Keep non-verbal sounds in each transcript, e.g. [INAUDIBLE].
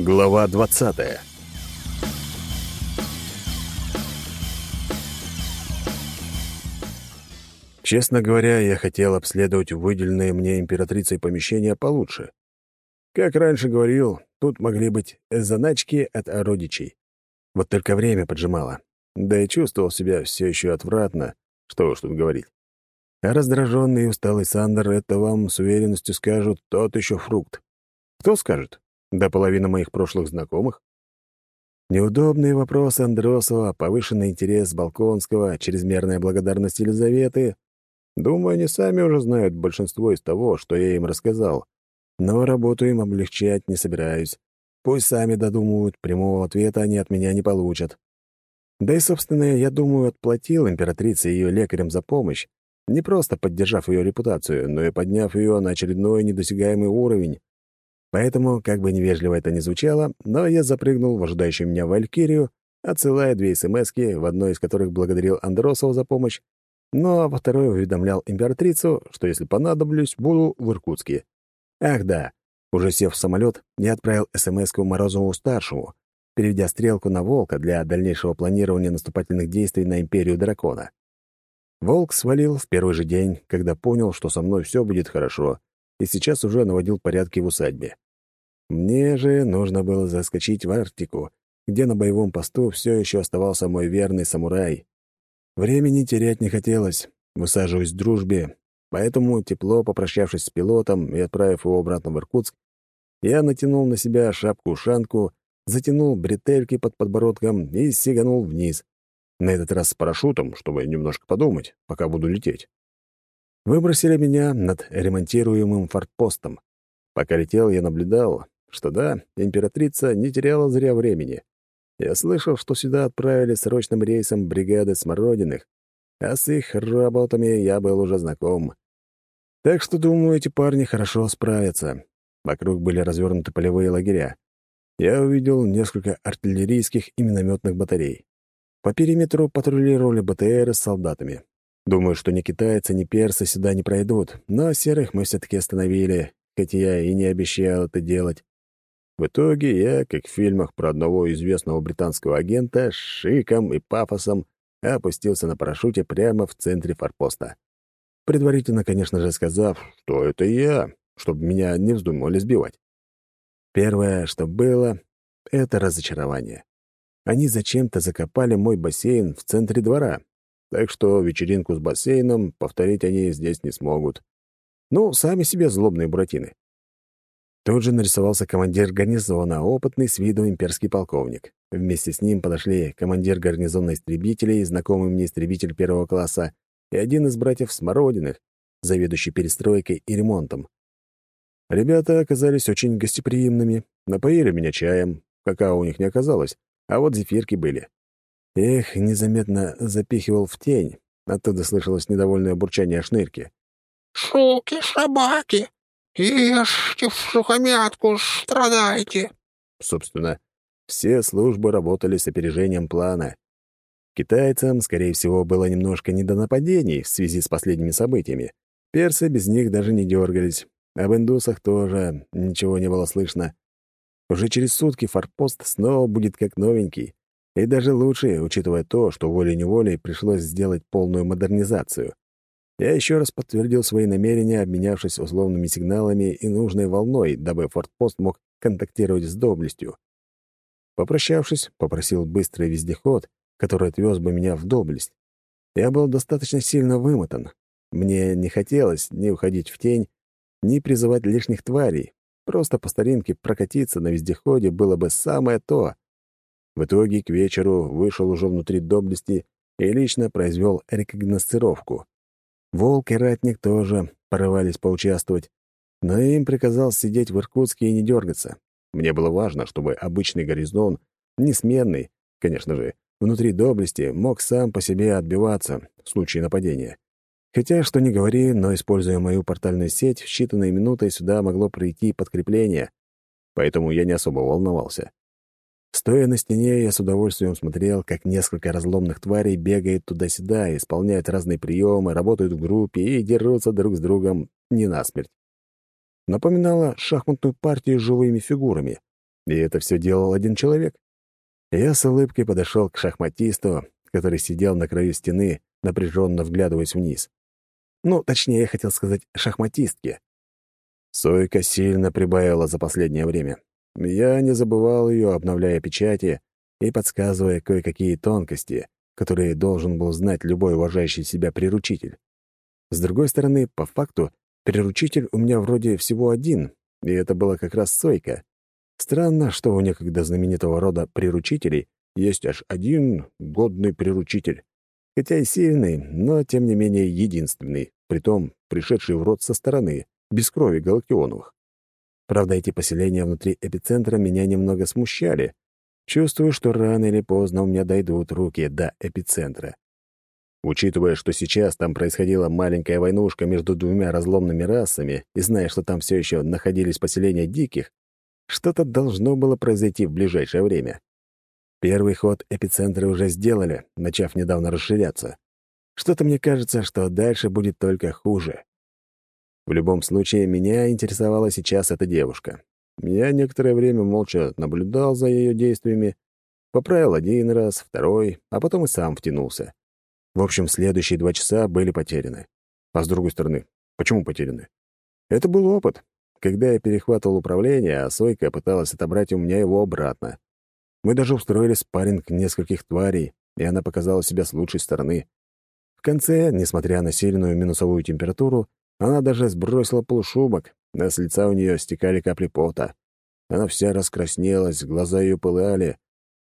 Глава 20 Честно говоря, я хотел обследовать выделенные мне императрицей помещения получше. Как раньше говорил, тут могли быть заначки от родичей. Вот только время поджимало. Да и чувствовал себя все еще отвратно, что уж тут говорить. А раздраженный и усталый Сандер — это вам с уверенностью скажут тот еще фрукт. Кто скажет? До половины моих прошлых знакомых? Неудобные вопросы Андросова, повышенный интерес Балконского, чрезмерная благодарность Елизаветы. Думаю, они сами уже знают большинство из того, что я им рассказал. Но работу им облегчать не собираюсь. Пусть сами додумывают, прямого ответа они от меня не получат. Да и, собственно, я думаю, отплатил императрице и ее лекарям за помощь, не просто поддержав ее репутацию, но и подняв ее на очередной недосягаемый уровень. Поэтому, как бы невежливо это ни звучало, но я запрыгнул в ожидающую меня Валькирию, отсылая две смс в одной из которых благодарил Андросова за помощь, но а во второй уведомлял императрицу, что если понадоблюсь, буду в Иркутске. Ах да, уже сев в самолет, я отправил смс-ку Морозову-старшему, переведя стрелку на Волка для дальнейшего планирования наступательных действий на Империю Дракона. Волк свалил в первый же день, когда понял, что со мной все будет хорошо, и сейчас уже наводил порядки в усадьбе. Мне же нужно было заскочить в Арктику, где на боевом посту все еще оставался мой верный самурай. Времени терять не хотелось, высаживаясь в дружбе, поэтому, тепло попрощавшись с пилотом и отправив его обратно в Иркутск, я натянул на себя шапку-ушанку затянул бретельки под подбородком и сиганул вниз. На этот раз с парашютом, чтобы немножко подумать, пока буду лететь. Выбросили меня над ремонтируемым фортпостом. Пока летел, я наблюдал, что да, императрица не теряла зря времени. Я слышал, что сюда отправили срочным рейсом бригады Смородиных, а с их работами я был уже знаком. Так что, думаю, эти парни хорошо справятся. Вокруг были развернуты полевые лагеря я увидел несколько артиллерийских и минометных батарей. По периметру патрулировали БТРы с солдатами. Думаю, что ни китайцы, ни персы сюда не пройдут, но серых мы все-таки остановили, хотя я и не обещал это делать. В итоге я, как в фильмах про одного известного британского агента, с шиком и пафосом опустился на парашюте прямо в центре форпоста. Предварительно, конечно же, сказав, что это я, чтобы меня не вздумали сбивать. Первое, что было, — это разочарование. Они зачем-то закопали мой бассейн в центре двора, так что вечеринку с бассейном повторить они здесь не смогут. Ну, сами себе злобные буратины. Тут же нарисовался командир гарнизона, опытный с виду имперский полковник. Вместе с ним подошли командир гарнизона истребителей, знакомый мне истребитель первого класса, и один из братьев Смородиных, заведующий перестройкой и ремонтом. Ребята оказались очень гостеприимными, напоили меня чаем, какао у них не оказалось, а вот зефирки были. Их незаметно запихивал в тень, оттуда слышалось недовольное бурчание шнырки. «Шуки, собаки, ешьте в сухомятку, страдайте!» Собственно, все службы работали с опережением плана. Китайцам, скорее всего, было немножко не до нападений в связи с последними событиями. Персы без них даже не дергались, об индусах тоже ничего не было слышно. Уже через сутки форпост снова будет как новенький. И даже лучше, учитывая то, что волей-неволей пришлось сделать полную модернизацию. Я еще раз подтвердил свои намерения, обменявшись условными сигналами и нужной волной, дабы фортпост мог контактировать с доблестью. Попрощавшись, попросил быстрый вездеход, который отвез бы меня в доблесть. Я был достаточно сильно вымотан. Мне не хотелось ни уходить в тень, ни призывать лишних тварей. Просто по старинке прокатиться на вездеходе было бы самое то. В итоге к вечеру вышел уже внутри доблести и лично произвел рекогносцировку. Волк и Ратник тоже порывались поучаствовать, но им приказал сидеть в Иркутске и не дергаться. Мне было важно, чтобы обычный горизонт, несменный, конечно же, внутри доблести, мог сам по себе отбиваться в случае нападения. Хотя, что ни говори, но, используя мою портальную сеть, в считанные минуты сюда могло прийти подкрепление, поэтому я не особо волновался. Стоя на стене, я с удовольствием смотрел, как несколько разломных тварей бегают туда-сюда, исполняют разные приемы, работают в группе и дерутся друг с другом не насмерть. Напоминало шахматную партию с живыми фигурами. И это все делал один человек. Я с улыбкой подошел к шахматисту, который сидел на краю стены, напряженно вглядываясь вниз. Ну, точнее, я хотел сказать шахматистке. Сойка сильно прибавила за последнее время. Я не забывал ее, обновляя печати и подсказывая кое-какие тонкости, которые должен был знать любой уважающий себя приручитель. С другой стороны, по факту, приручитель у меня вроде всего один, и это была как раз Сойка. Странно, что у некогда знаменитого рода приручителей есть аж один годный приручитель. Хотя и сильный, но, тем не менее, единственный, притом пришедший в род со стороны, без крови Галактионовых. Правда, эти поселения внутри эпицентра меня немного смущали. Чувствую, что рано или поздно у меня дойдут руки до эпицентра. Учитывая, что сейчас там происходила маленькая войнушка между двумя разломными расами, и зная, что там все еще находились поселения диких, что-то должно было произойти в ближайшее время. Первый ход эпицентра уже сделали, начав недавно расширяться. Что-то мне кажется, что дальше будет только хуже. В любом случае, меня интересовала сейчас эта девушка. Я некоторое время молча наблюдал за ее действиями, поправил один раз, второй, а потом и сам втянулся. В общем, следующие два часа были потеряны. А с другой стороны, почему потеряны? Это был опыт. Когда я перехватывал управление, а Сойка пыталась отобрать у меня его обратно. Мы даже устроили спарринг нескольких тварей, и она показала себя с лучшей стороны. В конце, несмотря на сильную минусовую температуру, она даже сбросила полушубок, а с лица у нее стекали капли пота. Она вся раскраснелась, глаза ее пылали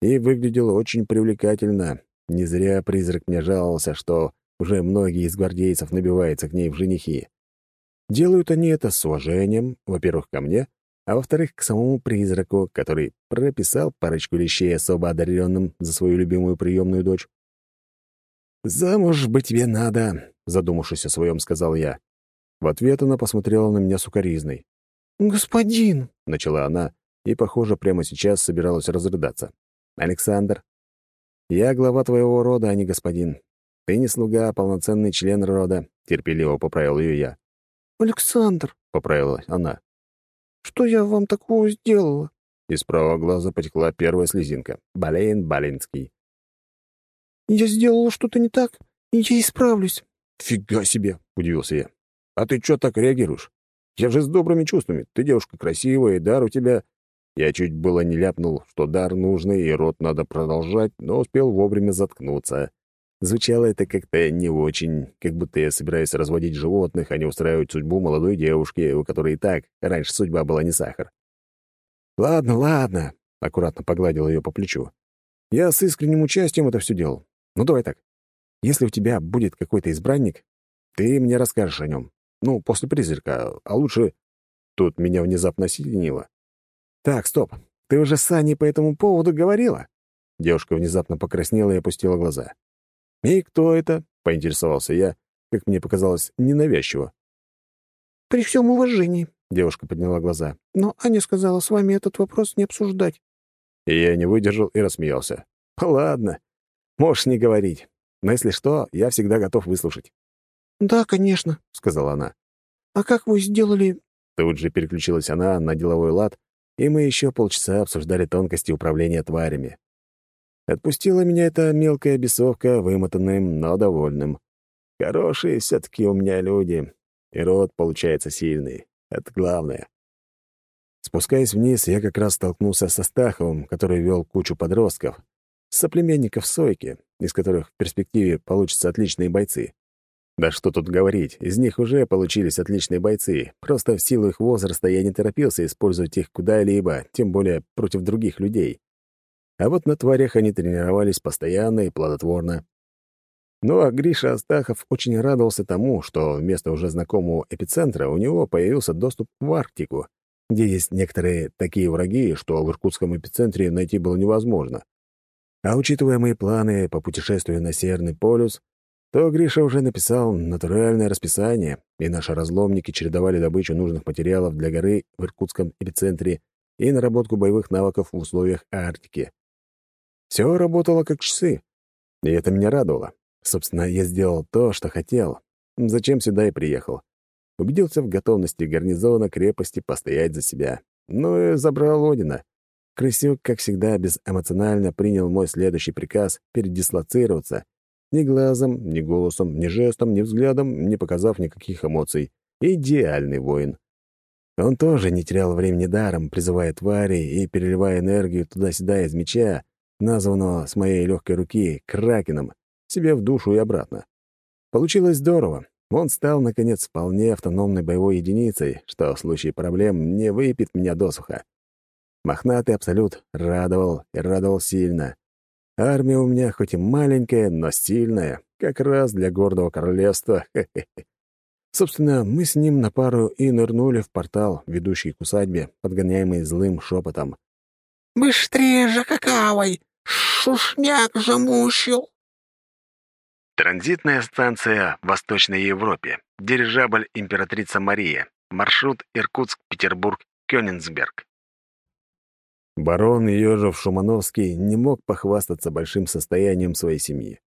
и выглядела очень привлекательно. Не зря призрак мне жаловался, что уже многие из гвардейцев набиваются к ней в женихи. Делают они это с уважением, во-первых, ко мне, а во-вторых, к самому призраку, который прописал парочку лещей особо одаренным за свою любимую приемную дочь. «Замуж быть тебе надо», — задумавшись о своем, сказал я. В ответ она посмотрела на меня сукоризной. «Господин!» — начала она, и, похоже, прямо сейчас собиралась разрыдаться. «Александр, я глава твоего рода, а не господин. Ты не слуга, а полноценный член рода», — терпеливо поправил ее я. «Александр!» — поправила она. «Что я вам такого сделала?» Из правого глаза потекла первая слезинка. Балейн Балинский. «Я сделала что-то не так, и я исправлюсь». «Фига себе!» — удивился я. А ты что так реагируешь? Я же с добрыми чувствами. Ты девушка красивая, и дар у тебя...» Я чуть было не ляпнул, что дар нужный, и рот надо продолжать, но успел вовремя заткнуться. Звучало это как-то не очень, как будто я собираюсь разводить животных, а не устраивать судьбу молодой девушки, у которой и так раньше судьба была не сахар. «Ладно, ладно», — аккуратно погладил ее по плечу. «Я с искренним участием это все делал. Ну, давай так. Если у тебя будет какой-то избранник, ты мне расскажешь о нем. Ну, после призрака, а лучше... Тут меня внезапно осенило. «Так, стоп. Ты уже с Аней по этому поводу говорила?» Девушка внезапно покраснела и опустила глаза. «И кто это?» — поинтересовался я, как мне показалось, ненавязчиво. «При всем уважении», — девушка подняла глаза. «Но Аня сказала с вами этот вопрос не обсуждать». И я не выдержал и рассмеялся. «Ладно, можешь не говорить. Но если что, я всегда готов выслушать». «Да, конечно», — сказала она. «А как вы сделали...» Тут же переключилась она на деловой лад, и мы еще полчаса обсуждали тонкости управления тварями. Отпустила меня эта мелкая бесовка вымотанным, но довольным. Хорошие все-таки у меня люди, и род получается сильный. Это главное. Спускаясь вниз, я как раз столкнулся со Стаховым, который вел кучу подростков, соплеменников Сойки, из которых в перспективе получатся отличные бойцы. Да что тут говорить, из них уже получились отличные бойцы. Просто в силу их возраста я не торопился использовать их куда-либо, тем более против других людей. А вот на тварях они тренировались постоянно и плодотворно. Ну а Гриша Астахов очень радовался тому, что вместо уже знакомого эпицентра у него появился доступ в Арктику, где есть некоторые такие враги, что в иркутском эпицентре найти было невозможно. А учитывая мои планы по путешествию на Северный полюс, то Гриша уже написал натуральное расписание, и наши разломники чередовали добычу нужных материалов для горы в Иркутском эпицентре и наработку боевых навыков в условиях Арктики. Все работало как часы, и это меня радовало. Собственно, я сделал то, что хотел. Зачем сюда и приехал. Убедился в готовности гарнизона крепости постоять за себя. Ну и забрал Одина. Крысюк, как всегда, безэмоционально принял мой следующий приказ передислоцироваться, ни глазом, ни голосом, ни жестом, ни взглядом, не показав никаких эмоций. Идеальный воин. Он тоже не терял времени даром, призывая твари и переливая энергию туда-сюда из меча, названного с моей легкой руки Кракеном, себе в душу и обратно. Получилось здорово. Он стал, наконец, вполне автономной боевой единицей, что в случае проблем не выпит меня досуха. Мохнатый Абсолют радовал и радовал сильно. Армия у меня хоть и маленькая, но сильная, как раз для гордого королевства. [LAUGHS] Собственно, мы с ним на пару и нырнули в портал, ведущий к усадьбе, подгоняемый злым шепотом. «Быстрее же какавой! Шушняк замучил!» Транзитная станция в Восточной Европе. Дирижабль «Императрица Мария». Маршрут Иркутск-Петербург, Барон Ёжев-Шумановский не мог похвастаться большим состоянием своей семьи.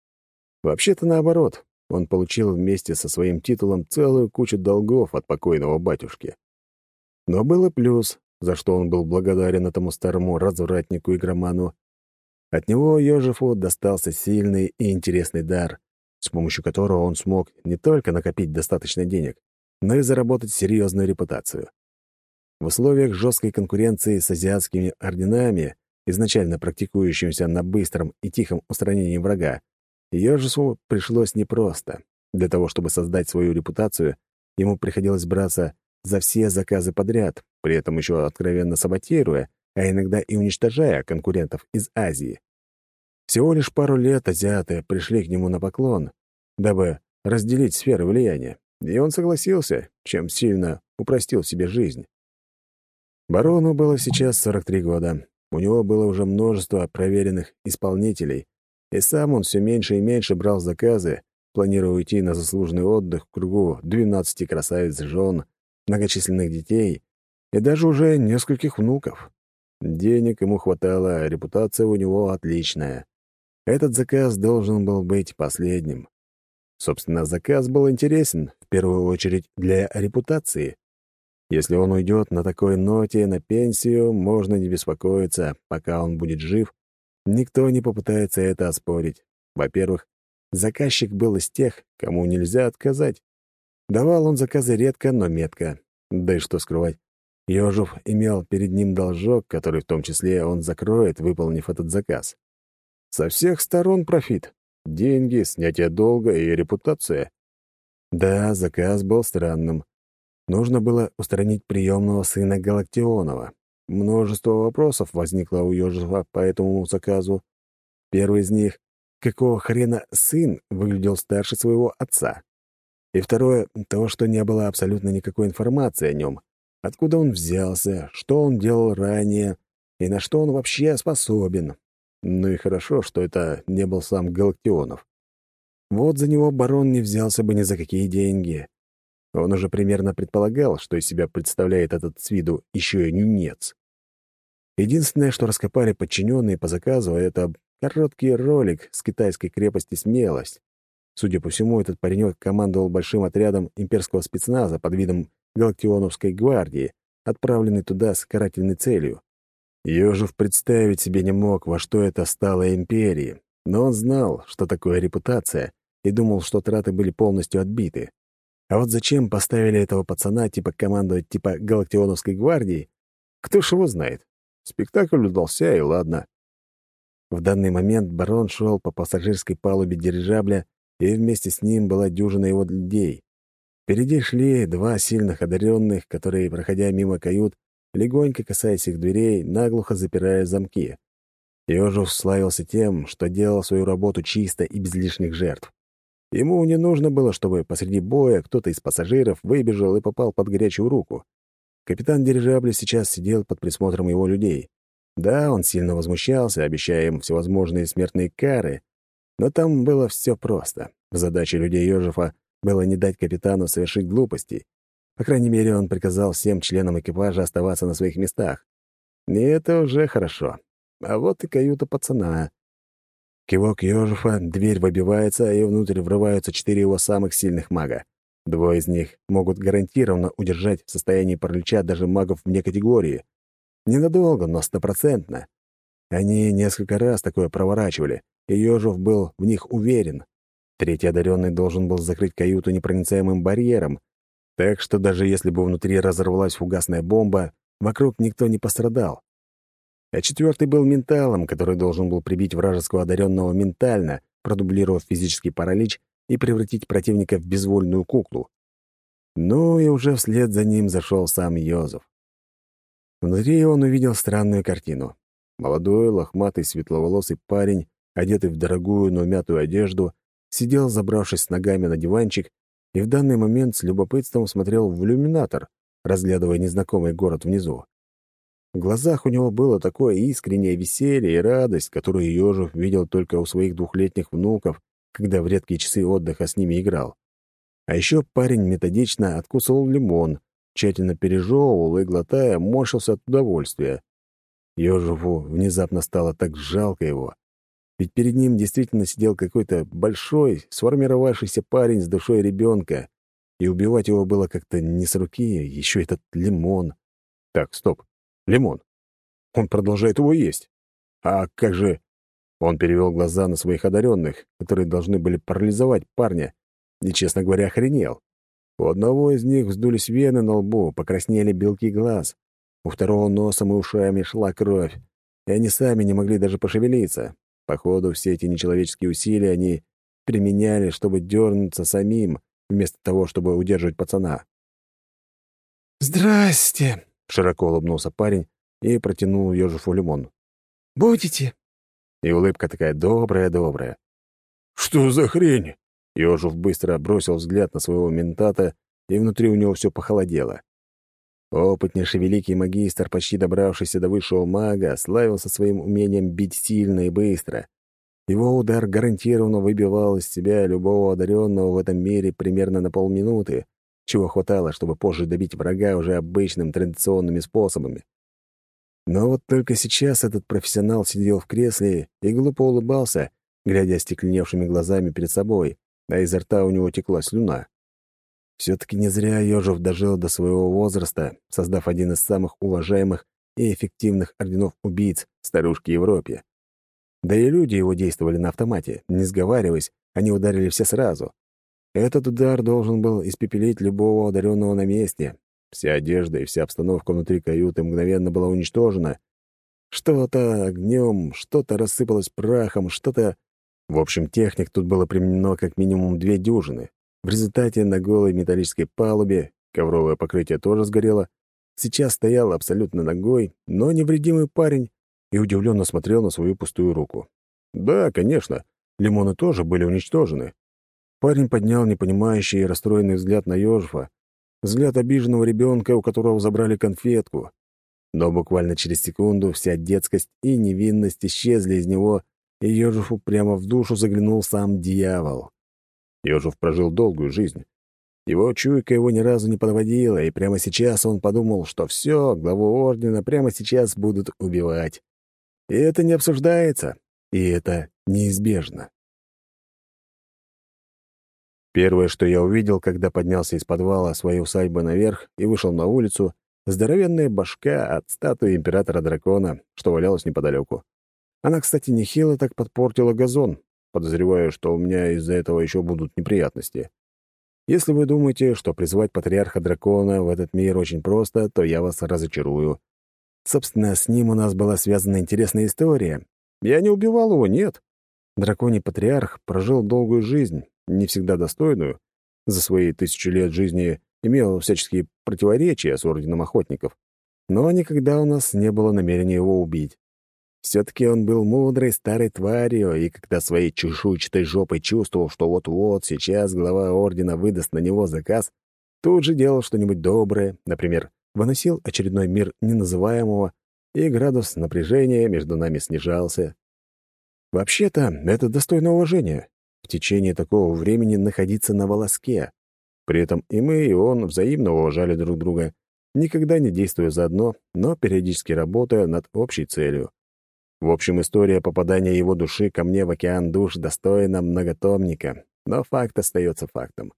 Вообще-то наоборот, он получил вместе со своим титулом целую кучу долгов от покойного батюшки. Но был и плюс, за что он был благодарен этому старому развратнику-игроману. От него Ёжефу достался сильный и интересный дар, с помощью которого он смог не только накопить достаточно денег, но и заработать серьезную репутацию. В условиях жесткой конкуренции с азиатскими орденами, изначально практикующимися на быстром и тихом устранении врага, Йожесу пришлось непросто. Для того, чтобы создать свою репутацию, ему приходилось браться за все заказы подряд, при этом еще откровенно саботируя, а иногда и уничтожая конкурентов из Азии. Всего лишь пару лет азиаты пришли к нему на поклон, дабы разделить сферы влияния, и он согласился, чем сильно упростил себе жизнь. Барону было сейчас 43 года. У него было уже множество проверенных исполнителей, и сам он все меньше и меньше брал заказы, планируя уйти на заслуженный отдых в кругу 12 красавиц жен, многочисленных детей и даже уже нескольких внуков. Денег ему хватало, а репутация у него отличная. Этот заказ должен был быть последним. Собственно, заказ был интересен, в первую очередь, для репутации. Если он уйдет на такой ноте на пенсию, можно не беспокоиться, пока он будет жив, никто не попытается это оспорить. Во-первых, заказчик был из тех, кому нельзя отказать. Давал он заказы редко, но метко. Да и что скрывать. Ёжев имел перед ним должок, который в том числе он закроет, выполнив этот заказ. Со всех сторон профит. Деньги, снятие долга и репутация. Да, заказ был странным. Нужно было устранить приемного сына Галактионова. Множество вопросов возникло у Ёжева по этому заказу. Первый из них — какого хрена сын выглядел старше своего отца? И второе — то, что не было абсолютно никакой информации о нем. Откуда он взялся, что он делал ранее и на что он вообще способен. Ну и хорошо, что это не был сам Галактионов. Вот за него барон не взялся бы ни за какие деньги. Он уже примерно предполагал, что из себя представляет этот с виду еще и нюнец. Единственное, что раскопали подчиненные по заказу, это короткий ролик с китайской крепости «Смелость». Судя по всему, этот паренек командовал большим отрядом имперского спецназа под видом Галактионовской гвардии, отправленный туда с карательной целью. Ёжев представить себе не мог, во что это стало империей, но он знал, что такое репутация, и думал, что траты были полностью отбиты. А вот зачем поставили этого пацана типа командовать типа Галактионовской гвардии, кто ж его знает. Спектакль удался, и ладно. В данный момент барон шел по пассажирской палубе дирижабля, и вместе с ним была дюжина его людей. Впереди шли два сильных одаренных, которые, проходя мимо кают, легонько касаясь их дверей, наглухо запирая замки. Ёжев славился тем, что делал свою работу чисто и без лишних жертв. Ему не нужно было, чтобы посреди боя кто-то из пассажиров выбежал и попал под горячую руку. Капитан дирижабля сейчас сидел под присмотром его людей. Да, он сильно возмущался, обещая им всевозможные смертные кары, но там было все просто. Задача людей Ёжефа было не дать капитану совершить глупостей. По крайней мере, он приказал всем членам экипажа оставаться на своих местах. И это уже хорошо. А вот и каюта пацана. Кивок Ёжефа, дверь выбивается, и внутрь врываются четыре его самых сильных мага. Двое из них могут гарантированно удержать в состоянии паралича даже магов вне категории. Ненадолго, но стопроцентно. Они несколько раз такое проворачивали, и Ёжев был в них уверен. Третий одаренный должен был закрыть каюту непроницаемым барьером, так что даже если бы внутри разорвалась фугасная бомба, вокруг никто не пострадал. А четвертый был менталом, который должен был прибить вражеского одаренного ментально, продублировав физический паралич и превратить противника в безвольную куклу. Ну и уже вслед за ним зашел сам Йозеф. Внутри он увидел странную картину. Молодой, лохматый, светловолосый парень, одетый в дорогую, но мятую одежду, сидел, забравшись с ногами на диванчик, и в данный момент с любопытством смотрел в иллюминатор, разглядывая незнакомый город внизу. В глазах у него было такое искреннее веселье и радость, которую Ёжев видел только у своих двухлетних внуков, когда в редкие часы отдыха с ними играл. А еще парень методично откусывал лимон, тщательно пережевывал и, глотая, морщился от удовольствия. Ёжеву внезапно стало так жалко его. Ведь перед ним действительно сидел какой-то большой, сформировавшийся парень с душой ребенка, и убивать его было как-то не с руки, еще этот лимон. Так, стоп, лимон. Он продолжает его есть. А как же... Он перевел глаза на своих одаренных, которые должны были парализовать парня, и, честно говоря, охренел. У одного из них вздулись вены на лбу, покраснели белки глаз. У второго носом и ушами шла кровь, и они сами не могли даже пошевелиться. Походу, все эти нечеловеческие усилия они применяли, чтобы дернуться самим, вместо того, чтобы удерживать пацана. «Здрасте!» — широко улыбнулся парень и протянул Ёжефу лимон. «Будете?» И улыбка такая добрая-добрая. «Что за хрень?» Ёжев быстро бросил взгляд на своего ментата, и внутри у него все похолодело. Опытнейший великий магистр, почти добравшийся до высшего мага, славился своим умением бить сильно и быстро. Его удар гарантированно выбивал из себя любого одаренного в этом мире примерно на полминуты, чего хватало, чтобы позже добить врага уже обычным традиционными способами. Но вот только сейчас этот профессионал сидел в кресле и глупо улыбался, глядя остекленевшими глазами перед собой, а изо рта у него текла слюна. Все-таки не зря Ёжев дожил до своего возраста, создав один из самых уважаемых и эффективных орденов убийц старушки Европе. Да и люди его действовали на автомате, не сговариваясь, они ударили все сразу. Этот удар должен был испепелить любого одаренного на месте. Вся одежда и вся обстановка внутри каюты мгновенно была уничтожена. Что-то огнем, что-то рассыпалось прахом, что-то в общем, техник тут было применено как минимум две дюжины. В результате на голой металлической палубе, ковровое покрытие тоже сгорело, сейчас стоял абсолютно ногой, но невредимый парень и удивленно смотрел на свою пустую руку. Да, конечно, лимоны тоже были уничтожены. Парень поднял непонимающий и расстроенный взгляд на Ёжефа, взгляд обиженного ребенка, у которого забрали конфетку. Но буквально через секунду вся детскость и невинность исчезли из него, и Ёжеву прямо в душу заглянул сам дьявол. Ёжев прожил долгую жизнь. Его чуйка его ни разу не подводила, и прямо сейчас он подумал, что все, главу ордена прямо сейчас будут убивать. И это не обсуждается, и это неизбежно. Первое, что я увидел, когда поднялся из подвала своей усадьбы наверх и вышел на улицу, здоровенная башка от статуи императора-дракона, что валялась неподалеку. Она, кстати, нехило так подпортила газон. Подозреваю, что у меня из-за этого еще будут неприятности. Если вы думаете, что призвать патриарха дракона в этот мир очень просто, то я вас разочарую. Собственно, с ним у нас была связана интересная история. Я не убивал его, нет. Драконий патриарх прожил долгую жизнь, не всегда достойную. За свои тысячи лет жизни имел всяческие противоречия с Орденом Охотников. Но никогда у нас не было намерения его убить. Все-таки он был мудрой старой тварью, и когда своей чешуйчатой жопой чувствовал, что вот-вот сейчас глава ордена выдаст на него заказ, тут же делал что-нибудь доброе, например, выносил очередной мир неназываемого, и градус напряжения между нами снижался. Вообще-то, это достойно уважения. В течение такого времени находиться на волоске. При этом и мы, и он взаимно уважали друг друга, никогда не действуя заодно, но периодически работая над общей целью. В общем, история попадания его души ко мне в океан душ достойна многотомника, но факт остается фактом.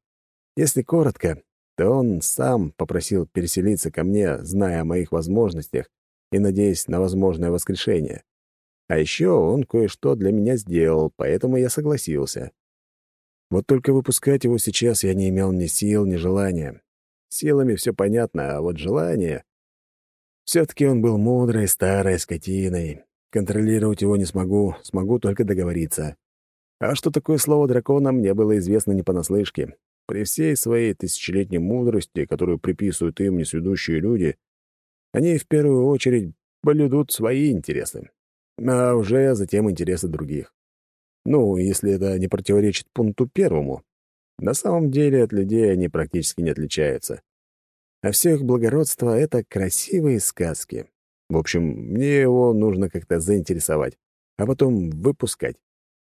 Если коротко, то он сам попросил переселиться ко мне, зная о моих возможностях, и надеясь на возможное воскрешение. А еще он кое-что для меня сделал, поэтому я согласился. Вот только выпускать его сейчас я не имел ни сил, ни желания. Силами все понятно, а вот желание... Все-таки он был мудрой, старой скотиной. Контролировать его не смогу, смогу только договориться. А что такое слово дракона, мне было известно не понаслышке. При всей своей тысячелетней мудрости, которую приписывают им несведущие люди, они в первую очередь блюдут свои интересы, а уже затем интересы других. Ну, если это не противоречит пункту первому. На самом деле от людей они практически не отличаются. А все их благородство — это красивые сказки. В общем, мне его нужно как-то заинтересовать, а потом выпускать.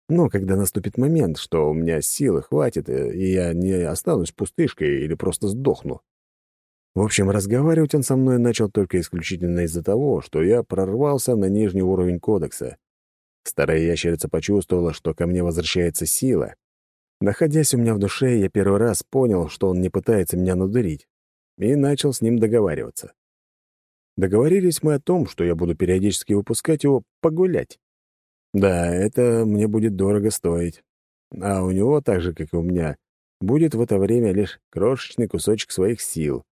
Но когда наступит момент, что у меня силы хватит, э, и я не останусь пустышкой или просто сдохну. В общем, разговаривать он со мной начал только исключительно из-за того, что я прорвался на нижний уровень кодекса. Старая ящерица почувствовала, что ко мне возвращается сила. Находясь у меня в душе, я первый раз понял, что он не пытается меня надурить, и начал с ним договариваться. Договорились мы о том, что я буду периодически выпускать его погулять. Да, это мне будет дорого стоить. А у него, так же, как и у меня, будет в это время лишь крошечный кусочек своих сил.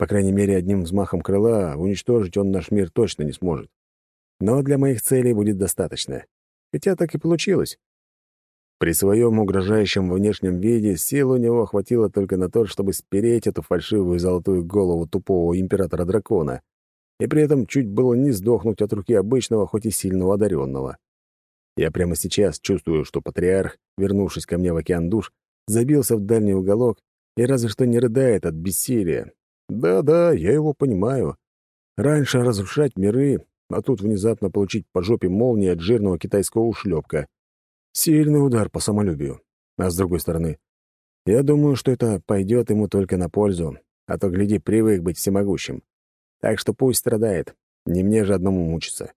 По крайней мере, одним взмахом крыла уничтожить он наш мир точно не сможет. Но для моих целей будет достаточно. Хотя так и получилось. При своем угрожающем внешнем виде сил у него хватило только на то, чтобы спереть эту фальшивую золотую голову тупого императора-дракона, и при этом чуть было не сдохнуть от руки обычного, хоть и сильного одаренного. Я прямо сейчас чувствую, что патриарх, вернувшись ко мне в океан душ, забился в дальний уголок и разве что не рыдает от бессилия. Да-да, я его понимаю. Раньше разрушать миры, а тут внезапно получить по жопе молнии от жирного китайского ушлепка. Сильный удар по самолюбию. А с другой стороны, я думаю, что это пойдет ему только на пользу, а то, гляди, привык быть всемогущим. Так что пусть страдает, не мне же одному мучиться.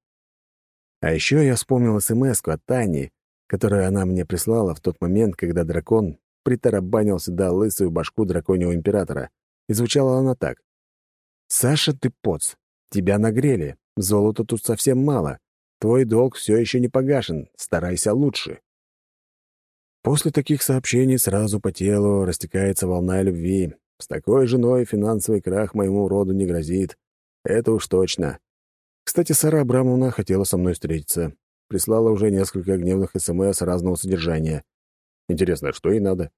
А еще я вспомнил смс от Тани, которую она мне прислала в тот момент, когда дракон притарабанил сюда лысую башку драконьего императора. И звучала она так. «Саша, ты поц. Тебя нагрели. Золота тут совсем мало. Твой долг все еще не погашен. Старайся лучше». После таких сообщений сразу по телу растекается волна любви. С такой женой финансовый крах моему роду не грозит. Это уж точно. Кстати, Сара Абрамовна хотела со мной встретиться. Прислала уже несколько гневных СМС разного содержания. Интересно, что ей надо?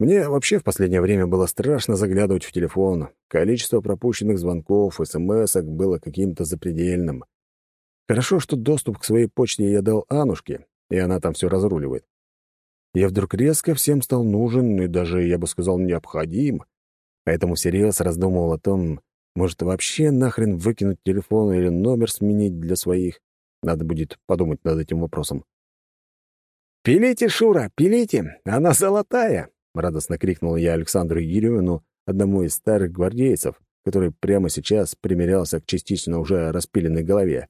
Мне вообще в последнее время было страшно заглядывать в телефон. Количество пропущенных звонков, смс было каким-то запредельным. Хорошо, что доступ к своей почте я дал Анушке, и она там все разруливает. Я вдруг резко всем стал нужен и даже, я бы сказал, необходим. Поэтому всерьез раздумывал о том, может, вообще нахрен выкинуть телефон или номер сменить для своих. Надо будет подумать над этим вопросом. «Пилите, Шура, пилите! Она золотая!» — радостно крикнул я Александру Еремину, одному из старых гвардейцев, который прямо сейчас примерялся к частично уже распиленной голове.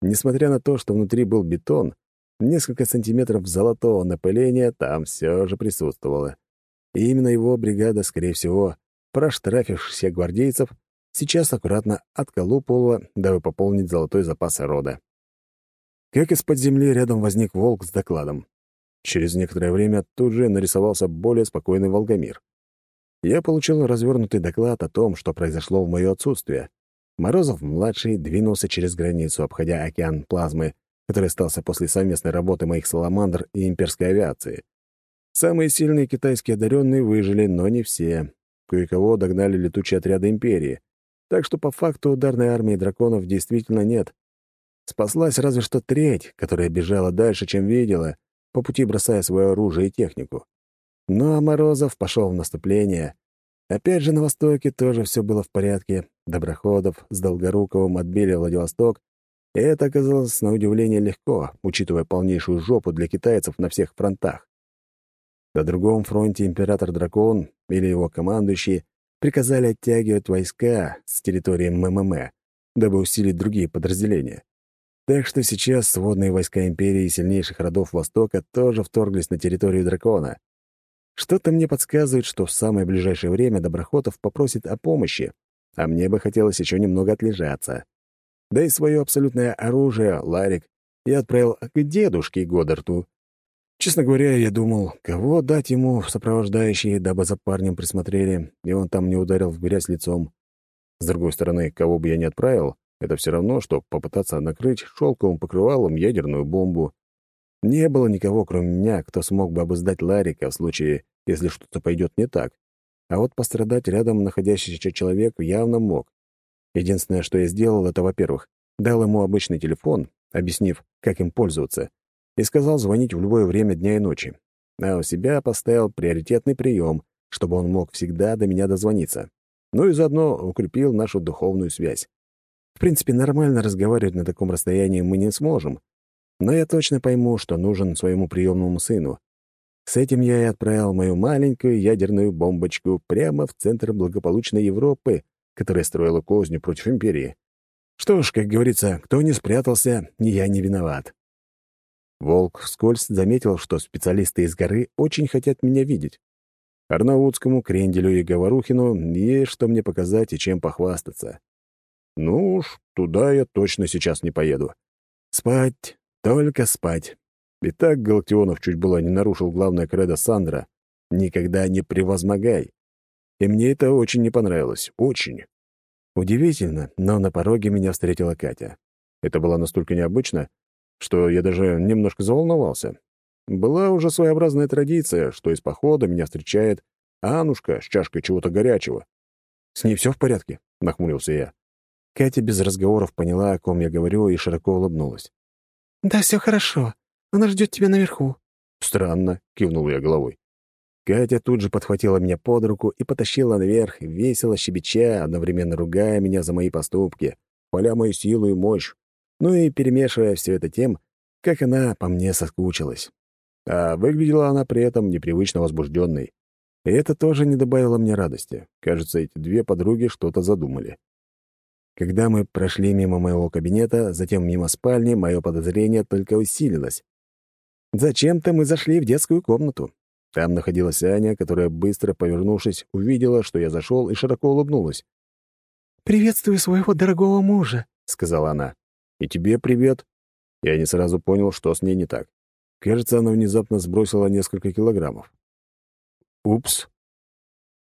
Несмотря на то, что внутри был бетон, несколько сантиметров золотого напыления там все же присутствовало. И именно его бригада, скорее всего, проштрафившихся гвардейцев, сейчас аккуратно отколупывала, дабы пополнить золотой запас рода. Как из-под земли рядом возник волк с докладом. Через некоторое время тут же нарисовался более спокойный Волгомир. Я получил развернутый доклад о том, что произошло в мое отсутствие. Морозов-младший двинулся через границу, обходя океан плазмы, который остался после совместной работы моих «Саламандр» и имперской авиации. Самые сильные китайские одаренные выжили, но не все. Кое-кого догнали летучие отряды империи. Так что по факту ударной армии драконов действительно нет. Спаслась разве что треть, которая бежала дальше, чем видела, по пути бросая свое оружие и технику. Ну а Морозов пошел в наступление. Опять же, на Востоке тоже все было в порядке. Доброходов с Долгоруковым отбили Владивосток, и это оказалось на удивление легко, учитывая полнейшую жопу для китайцев на всех фронтах. На другом фронте император-дракон или его командующие приказали оттягивать войска с территории МММ, дабы усилить другие подразделения. Так что сейчас сводные войска Империи и сильнейших родов Востока тоже вторглись на территорию дракона. Что-то мне подсказывает, что в самое ближайшее время Доброхотов попросит о помощи, а мне бы хотелось еще немного отлежаться. Да и свое абсолютное оружие, Ларик, я отправил к дедушке Годдарту. Честно говоря, я думал, кого дать ему в сопровождающие, дабы за парнем присмотрели, и он там не ударил в грязь лицом. С другой стороны, кого бы я ни отправил, это все равно, что попытаться накрыть шелковым покрывалом ядерную бомбу. Не было никого, кроме меня, кто смог бы обуздать Ларика в случае, если что-то пойдет не так. А вот пострадать рядом находящийся человек явно мог. Единственное, что я сделал, это, во-первых, дал ему обычный телефон, объяснив, как им пользоваться, и сказал звонить в любое время дня и ночи. А у себя поставил приоритетный прием, чтобы он мог всегда до меня дозвониться. Ну и заодно укрепил нашу духовную связь. В принципе, нормально разговаривать на таком расстоянии мы не сможем, но я точно пойму, что нужен своему приемному сыну. С этим я и отправил мою маленькую ядерную бомбочку прямо в центр благополучной Европы, которая строила козню против империи. Что ж, как говорится, кто не спрятался, я не виноват. Волк вскользь заметил, что специалисты из горы очень хотят меня видеть. Арнаутскому, Кренделю и Говорухину есть что мне показать и чем похвастаться. Ну уж, туда я точно сейчас не поеду. Спать, только спать. И так Галактионов чуть было не нарушил главное кредо Сандра — «Никогда не превозмогай». И мне это очень не понравилось. Очень. Удивительно, но на пороге меня встретила Катя. Это было настолько необычно, что я даже немножко заволновался. Была уже своеобразная традиция, что из похода меня встречает Анушка с чашкой чего-то горячего. «С ней все в порядке?» — нахмурился я. Катя без разговоров поняла, о ком я говорю, и широко улыбнулась. «Да все хорошо. Она ждет тебя наверху». «Странно», — кивнул я головой. Катя тут же подхватила меня под руку и потащила наверх, весело щебеча, одновременно ругая меня за мои поступки, поля мою силу и мощь, ну и перемешивая все это тем, как она по мне соскучилась. А выглядела она при этом непривычно возбужденной. И это тоже не добавило мне радости. Кажется, эти две подруги что-то задумали. Когда мы прошли мимо моего кабинета, затем мимо спальни, мое подозрение только усилилось. Зачем-то мы зашли в детскую комнату. Там находилась Аня, которая, быстро повернувшись, увидела, что я зашел, и широко улыбнулась. «Приветствую своего дорогого мужа», — сказала она. «И тебе привет». Я не сразу понял, что с ней не так. Кажется, она внезапно сбросила несколько килограммов. «Упс».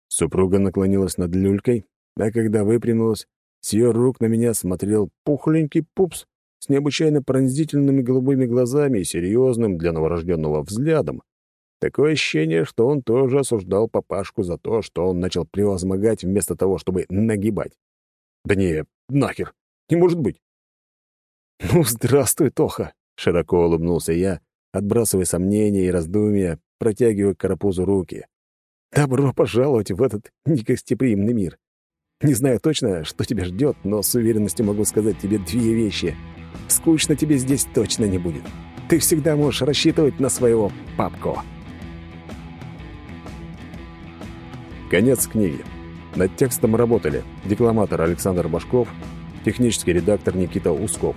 Супруга наклонилась над люлькой, а когда выпрямилась, с ее рук на меня смотрел пухленький пупс с необычайно пронзительными голубыми глазами и серьезным для новорожденного взглядом. Такое ощущение, что он тоже осуждал папашку за то, что он начал превозмогать вместо того, чтобы нагибать. Да не, нахер, не может быть. «Ну, здравствуй, Тоха!» — широко улыбнулся я, отбрасывая сомнения и раздумья, протягивая к карапузу руки. «Добро пожаловать в этот негостеприимный мир. Не знаю точно, что тебя ждет, но с уверенностью могу сказать тебе две вещи. Скучно тебе здесь точно не будет. Ты всегда можешь рассчитывать на своего папку». Конец книги. Над текстом работали декламатор Александр Башков, технический редактор Никита Усков.